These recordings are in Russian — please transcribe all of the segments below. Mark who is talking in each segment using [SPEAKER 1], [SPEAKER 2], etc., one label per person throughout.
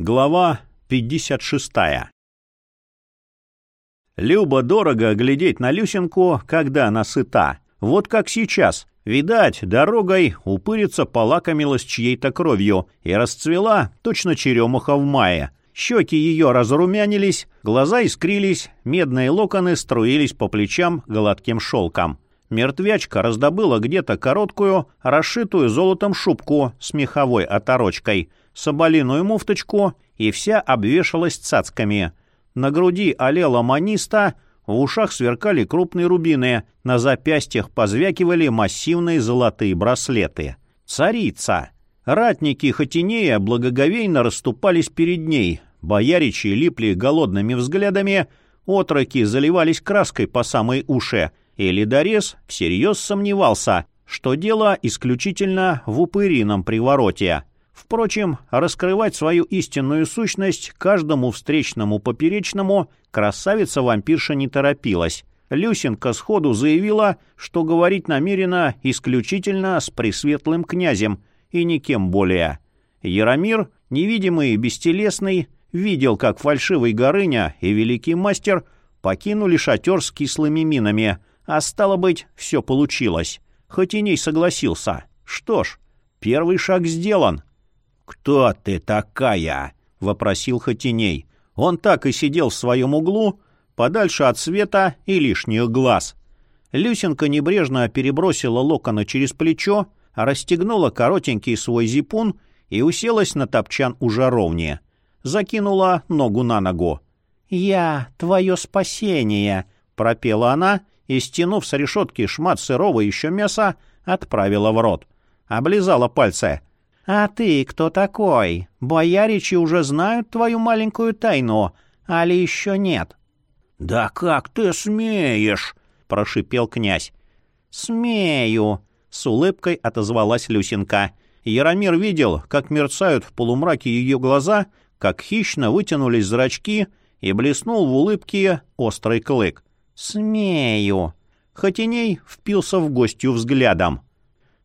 [SPEAKER 1] Глава 56 Любо дорого глядеть на Люсенку, когда она сыта. Вот как сейчас. Видать, дорогой упырица полакомилась чьей-то кровью и расцвела точно черемуха в мае. Щеки ее разрумянились, глаза искрились, медные локоны струились по плечам гладким шелком. Мертвячка раздобыла где-то короткую, расшитую золотом шубку с меховой оторочкой — соболиную муфточку и вся обвешалась цацками. На груди олела маниста, в ушах сверкали крупные рубины, на запястьях позвякивали массивные золотые браслеты. Царица! Ратники Хотинея благоговейно расступались перед ней, бояричи липли голодными взглядами, отроки заливались краской по самой уши, и ледорез всерьез сомневался, что дело исключительно в упырином привороте. Впрочем, раскрывать свою истинную сущность каждому встречному поперечному красавица-вампирша не торопилась. Люсенко сходу заявила, что говорить намерена исключительно с пресветлым князем и никем более. Яромир, невидимый и бестелесный, видел, как фальшивый Горыня и великий мастер покинули шатер с кислыми минами, а стало быть, все получилось. Хоть и ней согласился. Что ж, первый шаг сделан — «Кто ты такая?» — вопросил Хотиней. Он так и сидел в своем углу, подальше от света и лишних глаз. Люсенка небрежно перебросила локоны через плечо, расстегнула коротенький свой зипун и уселась на топчан у жаровни. Закинула ногу на ногу. «Я твое спасение!» — пропела она и, стянув с решетки шмат сырого еще мяса, отправила в рот. Облизала пальцы — «А ты кто такой? Бояричи уже знают твою маленькую тайну, али еще нет?»
[SPEAKER 2] «Да как ты смеешь?» — прошипел князь.
[SPEAKER 1] «Смею», — с улыбкой отозвалась Люсенка. Яромир видел, как мерцают в полумраке ее глаза, как хищно вытянулись зрачки и блеснул в улыбке острый клык. «Смею». Хотиней впился в гостью взглядом.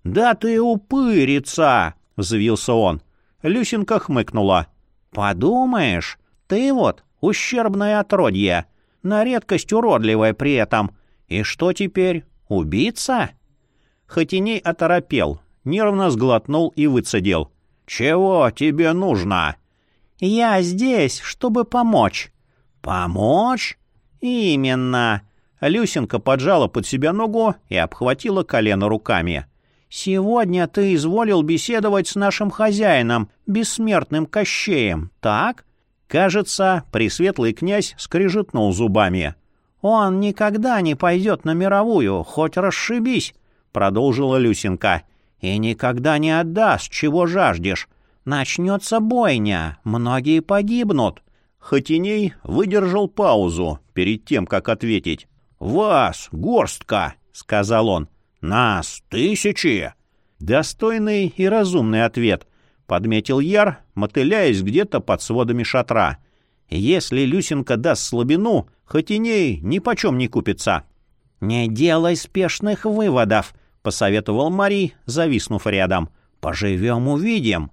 [SPEAKER 1] «Да ты упырица!» Взвился он. Люсенка хмыкнула. «Подумаешь, ты вот ущербное отродье, на редкость уродливое при этом. И что теперь, убийца?» Хотиней оторопел, нервно сглотнул и выцедил. «Чего тебе нужно?» «Я здесь, чтобы помочь». «Помочь?» «Именно». Люсенка поджала под себя ногу и обхватила колено руками. «Сегодня ты изволил беседовать с нашим хозяином, бессмертным Кощеем, так?» Кажется, пресветлый князь скрежетнул зубами. «Он никогда не пойдет на мировую, хоть расшибись», — продолжила Люсенка. «И никогда не отдаст, чего жаждешь. Начнется бойня, многие погибнут». Хотиней выдержал паузу перед тем, как ответить. «Вас, горстка», — сказал он. «Нас тысячи!» «Достойный и разумный ответ», — подметил Яр, мотыляясь где-то под сводами шатра. «Если Люсенка даст слабину, хоть и ней ни почем не купится». «Не делай спешных выводов», — посоветовал Марий, зависнув рядом. «Поживем — увидим».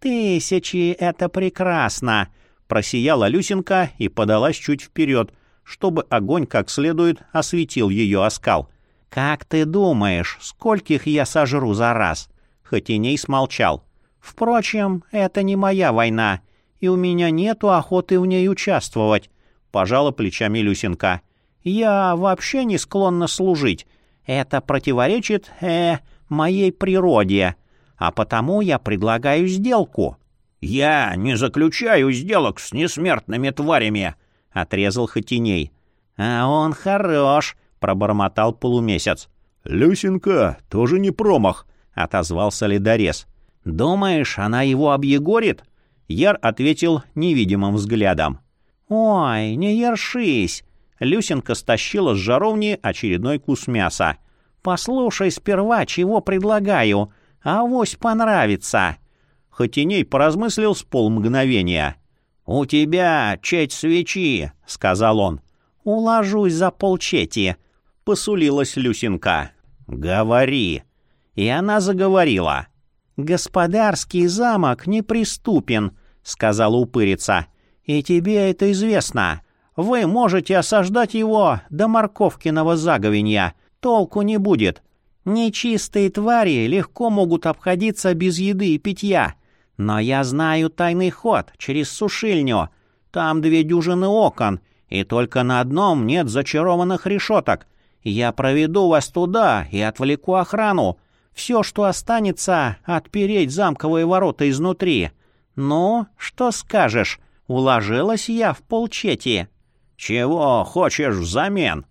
[SPEAKER 1] «Тысячи — это прекрасно», — просияла Люсенка и подалась чуть вперед, чтобы огонь как следует осветил ее оскал. «Как ты думаешь, скольких я сожру за раз?» Хотиней смолчал. «Впрочем, это не моя война, и у меня нету охоты в ней участвовать», — пожала плечами Люсенка. «Я вообще не склонна служить. Это противоречит, э, моей природе. А потому я предлагаю сделку».
[SPEAKER 2] «Я не заключаю сделок с несмертными тварями», — отрезал Хотиней.
[SPEAKER 1] «А он хорош», — пробормотал полумесяц.
[SPEAKER 3] «Люсенька тоже не промах», —
[SPEAKER 1] отозвался ледорез. «Думаешь, она его объегорит?» Яр ответил невидимым взглядом. «Ой, не ершись!» Люсенка стащила с жаровни очередной кус мяса. «Послушай сперва, чего предлагаю. Авось понравится!» Хотиней поразмыслил с полмгновения. «У тебя четь свечи», — сказал он. «Уложусь за полчети», посулилась Люсенка. «Говори!» И она заговорила. «Господарский замок неприступен», — сказала упырица. «И тебе это известно. Вы можете осаждать его до морковкиного заговенья. Толку не будет. Нечистые твари легко могут обходиться без еды и питья. Но я знаю тайный ход через сушильню. Там две дюжины окон, и только на одном нет зачарованных решеток. Я проведу вас туда и отвлеку охрану. Все, что останется, отпереть замковые ворота изнутри. Ну, что скажешь? Уложилась я в полчети.
[SPEAKER 2] Чего хочешь взамен?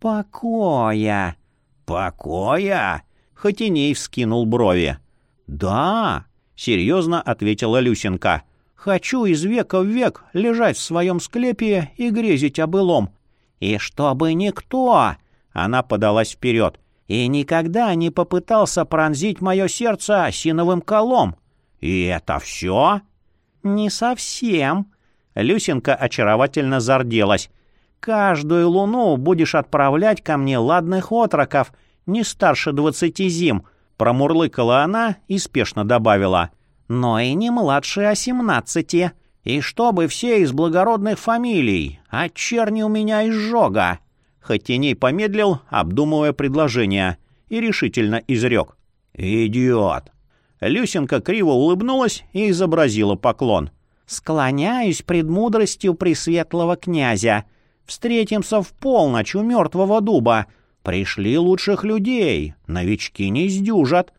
[SPEAKER 1] Покоя.
[SPEAKER 2] Покоя?
[SPEAKER 1] Хотиней вскинул брови. Да, серьезно ответила Люсенка. Хочу из века в век лежать в своем склепе и грезить о былом. И чтобы никто, она подалась вперед, и никогда не попытался пронзить мое сердце осиновым колом.
[SPEAKER 2] И это все?
[SPEAKER 1] Не совсем. Люсенка очаровательно зарделась. Каждую луну будешь отправлять ко мне ладных отроков, не старше двадцати зим, промурлыкала она и спешно добавила — но и не младше осемнадцати. И чтобы все из благородных фамилий, а черни у меня изжога. Хотиней помедлил, обдумывая предложение, и решительно изрек.
[SPEAKER 2] «Идиот!»
[SPEAKER 1] Люсенка криво улыбнулась и изобразила поклон. «Склоняюсь пред мудростью пресветлого князя. Встретимся в полночь у мертвого дуба. Пришли лучших людей, новички не сдюжат».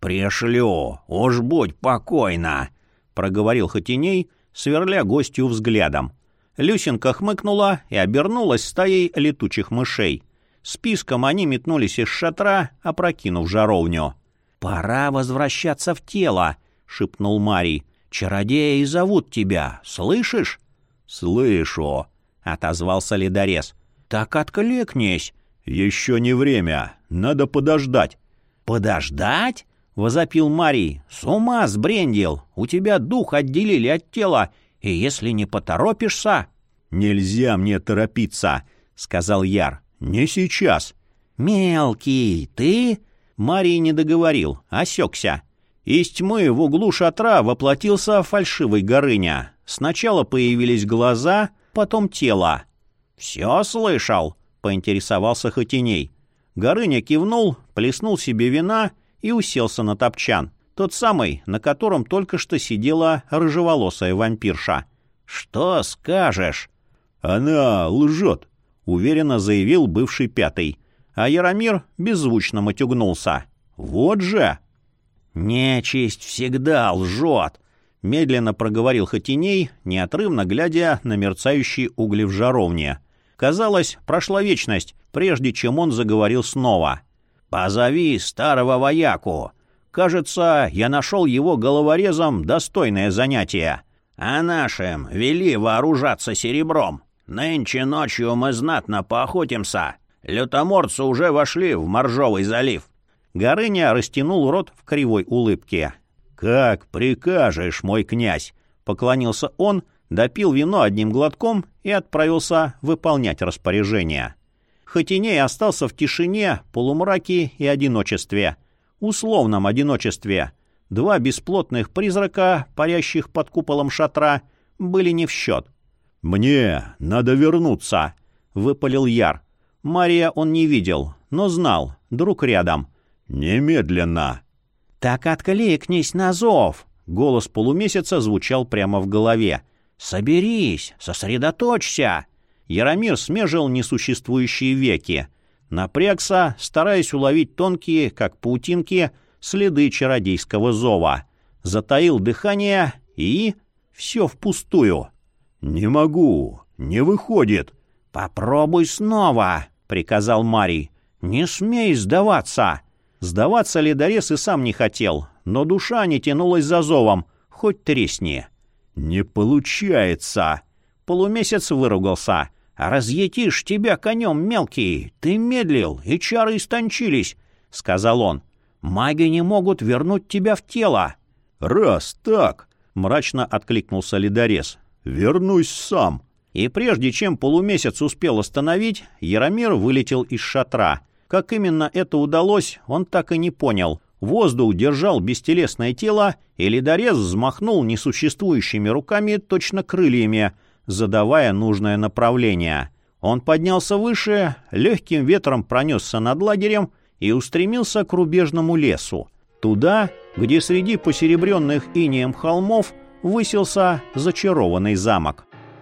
[SPEAKER 2] «Пришлю, уж будь покойна», — проговорил Хотиней, сверля гостью взглядом.
[SPEAKER 1] Люсенка хмыкнула и обернулась стаей летучих мышей. Списком они метнулись из шатра, опрокинув жаровню. «Пора возвращаться в тело», — шепнул Марий. «Чародеи зовут тебя, слышишь?»
[SPEAKER 3] «Слышу», —
[SPEAKER 1] отозвался ледорез. «Так откликнись».
[SPEAKER 3] «Еще не время, надо подождать».
[SPEAKER 1] «Подождать?» возопил Марий. «С ума сбрендил! У тебя дух отделили от тела, и если не поторопишься...»
[SPEAKER 3] «Нельзя мне торопиться», — сказал Яр. «Не сейчас».
[SPEAKER 1] «Мелкий, ты...» Марий не договорил, осекся. Из тьмы в углу шатра воплотился фальшивый Горыня. Сначала появились глаза, потом тело. «Все слышал?» — поинтересовался Хотиней. Горыня кивнул, плеснул себе вина — и уселся на топчан, тот самый, на котором только что сидела рыжеволосая вампирша. «Что скажешь?»
[SPEAKER 3] «Она лжет», —
[SPEAKER 1] уверенно заявил бывший пятый. А Яромир беззвучно матюгнулся. «Вот же!» «Нечисть всегда лжет!» — медленно проговорил Хотиней, неотрывно глядя на мерцающие угли в жаровне. Казалось, прошла вечность, прежде чем он заговорил снова. «Позови старого вояку. Кажется, я нашел его головорезом достойное занятие. А нашим вели вооружаться серебром. Нынче ночью мы знатно поохотимся. Лютоморцы уже вошли в Моржовый залив». Горыня растянул рот в кривой улыбке.
[SPEAKER 3] «Как прикажешь, мой князь!» — поклонился он, допил вино одним глотком и отправился выполнять распоряжение.
[SPEAKER 1] Хотиней остался в тишине, полумраке и одиночестве. Условном одиночестве. Два бесплотных призрака, парящих под куполом шатра, были не в счет.
[SPEAKER 3] «Мне надо вернуться», —
[SPEAKER 1] выпалил Яр. Мария он не видел, но знал, друг рядом.
[SPEAKER 3] «Немедленно!»
[SPEAKER 1] «Так откликнись на зов!» Голос полумесяца звучал прямо в голове. «Соберись, сосредоточься!» Яромир смежил несуществующие веки. Напрягся, стараясь уловить тонкие, как паутинки, следы чародейского зова. Затаил дыхание и... все впустую.
[SPEAKER 3] «Не могу, не выходит».
[SPEAKER 1] «Попробуй снова», — приказал Марий. «Не смей сдаваться». Сдаваться ледорез и сам не хотел, но душа не тянулась за зовом, хоть тресни.
[SPEAKER 3] «Не получается!»
[SPEAKER 1] Полумесяц выругался. «Разъетишь тебя конем, мелкий! Ты медлил, и чары истончились!» — сказал он. «Маги не могут вернуть тебя в тело!»
[SPEAKER 3] «Раз так!» — мрачно откликнулся ледорез. «Вернусь сам!»
[SPEAKER 1] И прежде чем полумесяц успел остановить, Яромир вылетел из шатра. Как именно это удалось, он так и не понял. Воздух держал бестелесное тело, и ледорез взмахнул несуществующими руками, точно крыльями, задавая нужное направление. Он поднялся выше, легким ветром пронесся над лагерем и устремился к рубежному лесу. Туда, где среди посеребренных инеем холмов высился зачарованный замок.